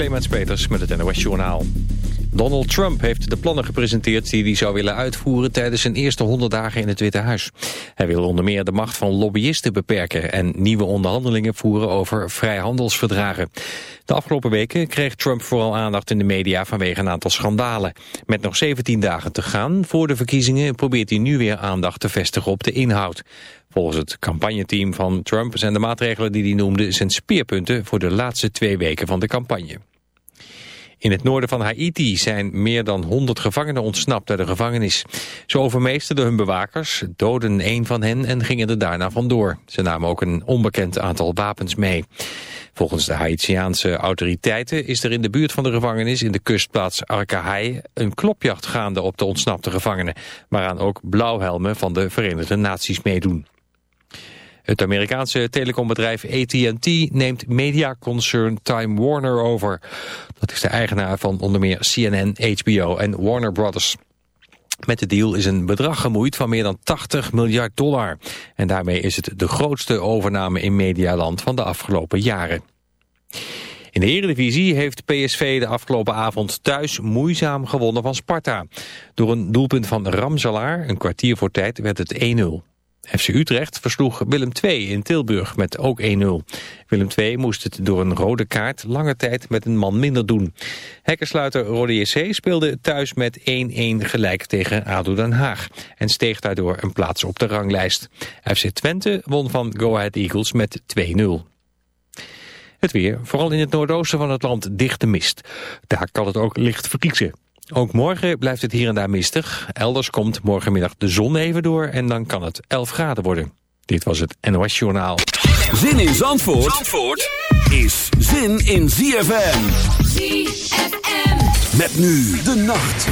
Clemens Peters met het NOS Journaal. Donald Trump heeft de plannen gepresenteerd die hij zou willen uitvoeren tijdens zijn eerste 100 dagen in het Witte Huis. Hij wil onder meer de macht van lobbyisten beperken en nieuwe onderhandelingen voeren over vrijhandelsverdragen. De afgelopen weken kreeg Trump vooral aandacht in de media vanwege een aantal schandalen. Met nog 17 dagen te gaan voor de verkiezingen probeert hij nu weer aandacht te vestigen op de inhoud. Volgens het campagneteam van Trump zijn de maatregelen die hij noemde zijn speerpunten voor de laatste twee weken van de campagne. In het noorden van Haiti zijn meer dan 100 gevangenen ontsnapt uit de gevangenis. Ze overmeesterden hun bewakers, doden een van hen en gingen er daarna vandoor. Ze namen ook een onbekend aantal wapens mee. Volgens de Haitiaanse autoriteiten is er in de buurt van de gevangenis in de kustplaats Arcahai een klopjacht gaande op de ontsnapte gevangenen, waaraan ook blauwhelmen van de Verenigde Naties meedoen. Het Amerikaanse telecombedrijf AT&T neemt mediaconcern Time Warner over. Dat is de eigenaar van onder meer CNN, HBO en Warner Brothers. Met de deal is een bedrag gemoeid van meer dan 80 miljard dollar. En daarmee is het de grootste overname in medialand van de afgelopen jaren. In de Eredivisie heeft PSV de afgelopen avond thuis moeizaam gewonnen van Sparta. Door een doelpunt van Ramselaar, een kwartier voor tijd, werd het 1-0. FC Utrecht versloeg Willem II in Tilburg met ook 1-0. Willem II moest het door een rode kaart lange tijd met een man minder doen. Hekkersluiter Rode JC speelde thuis met 1-1 gelijk tegen ADO Den Haag... en steeg daardoor een plaats op de ranglijst. FC Twente won van Go Ahead Eagles met 2-0. Het weer, vooral in het noordoosten van het land dichte mist. Daar kan het ook licht vriezen. Ook morgen blijft het hier en daar mistig. Elders komt morgenmiddag de zon even door en dan kan het 11 graden worden. Dit was het NOS Journaal. Zin in Zandvoort, Zandvoort is zin in ZFM. ZFM. Met nu de nacht.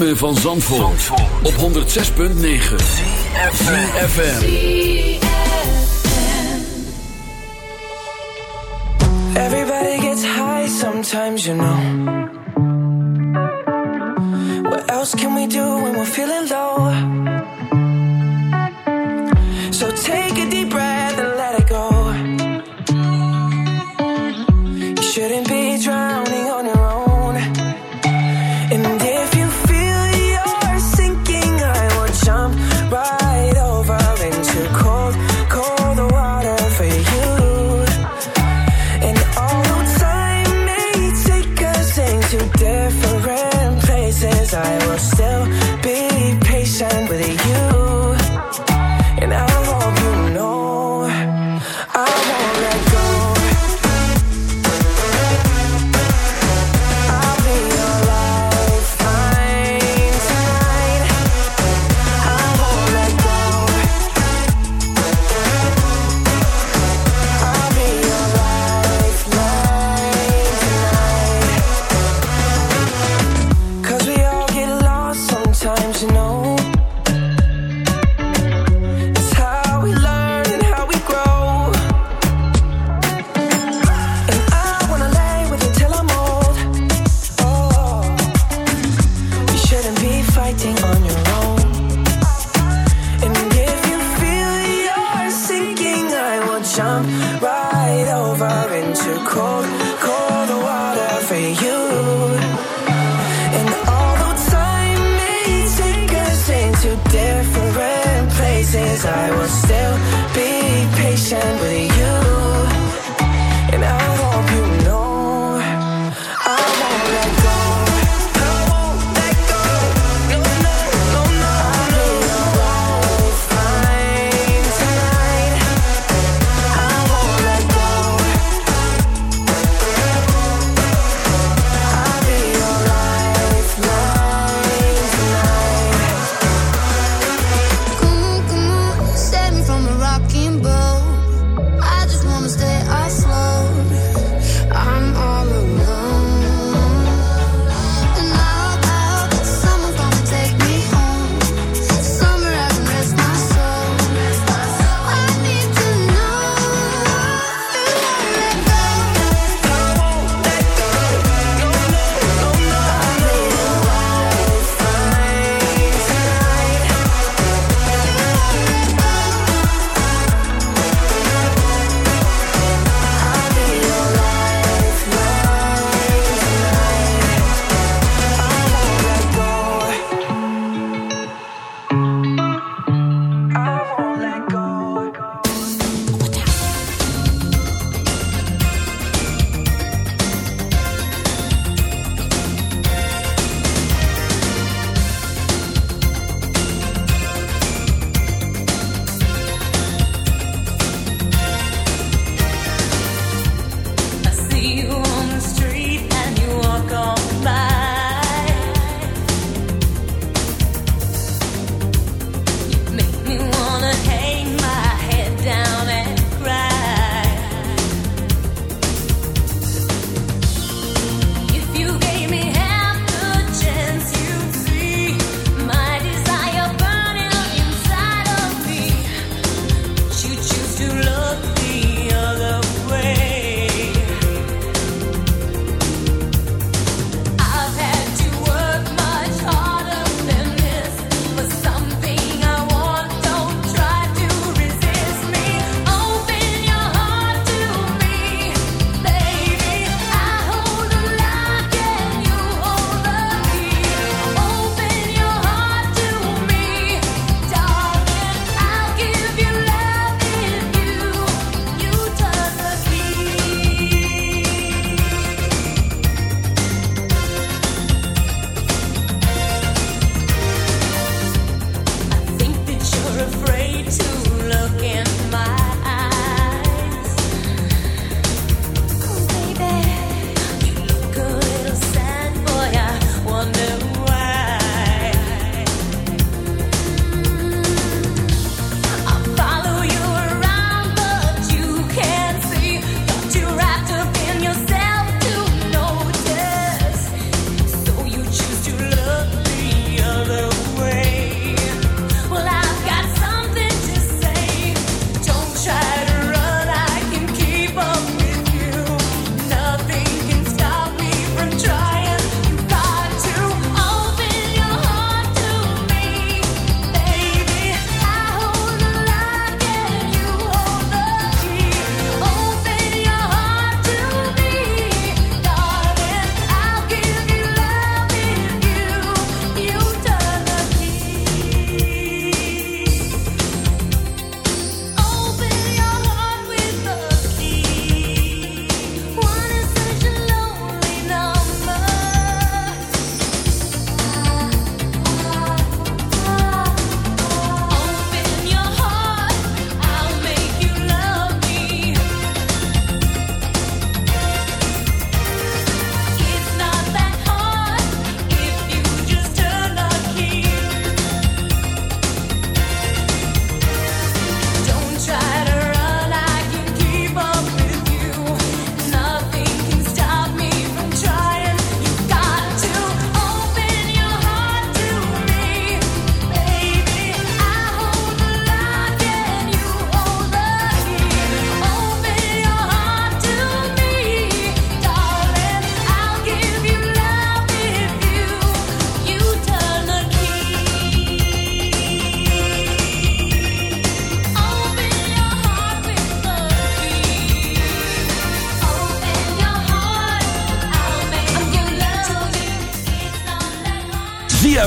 ritme van Zandvoort, Zandvoort. op 106.9 CFFM Everybody gets high sometimes you know. What else can we do when we're feeling low?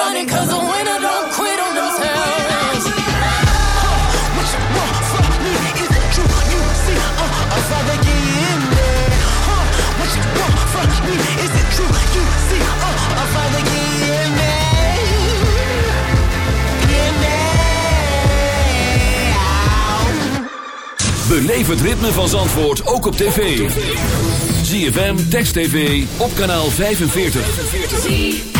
running winner don't quit on you me is true. You see, you me is it true. You see, Beleef het ritme van Zandvoort ook op tv. ZFM Text TV op kanaal 45. 45.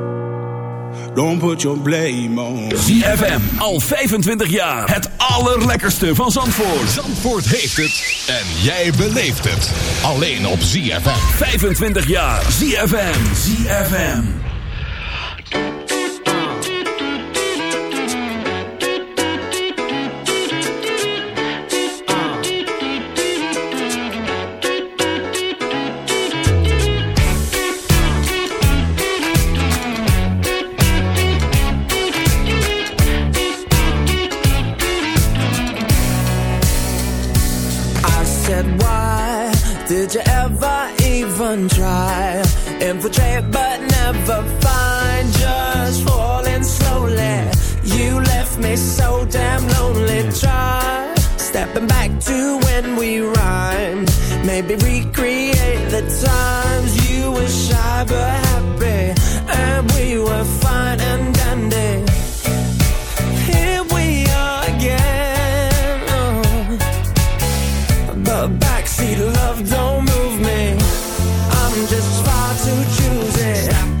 Don't put your blame on. ZFM, al 25 jaar. Het allerlekkerste van Zandvoort. Zandvoort heeft het en jij beleeft het. Alleen op ZFM. 25 jaar. ZFM. ZFM. Backseat love don't move me. I'm just far too choosy.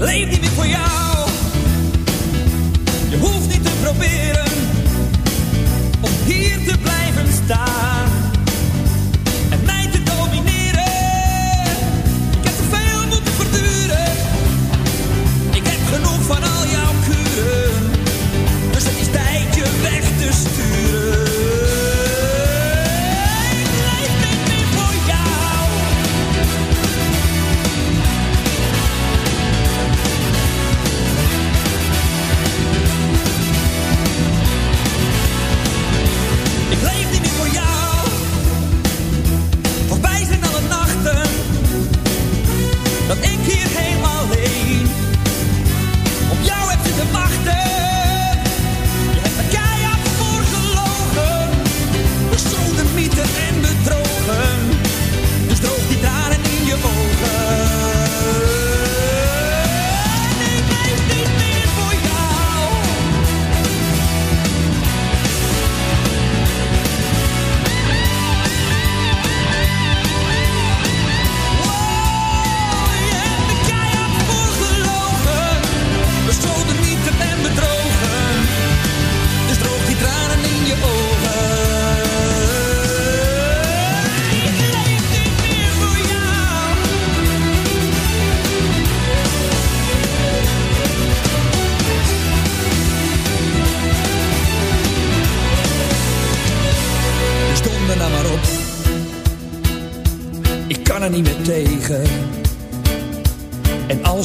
Leef niet meer voor jou. Je hoeft niet te proberen om hier te blijven staan en mij te domineren. Ik heb te veel moeten verduren. Ik heb genoeg van al jouw kuren, dus het is tijd je weg te sturen.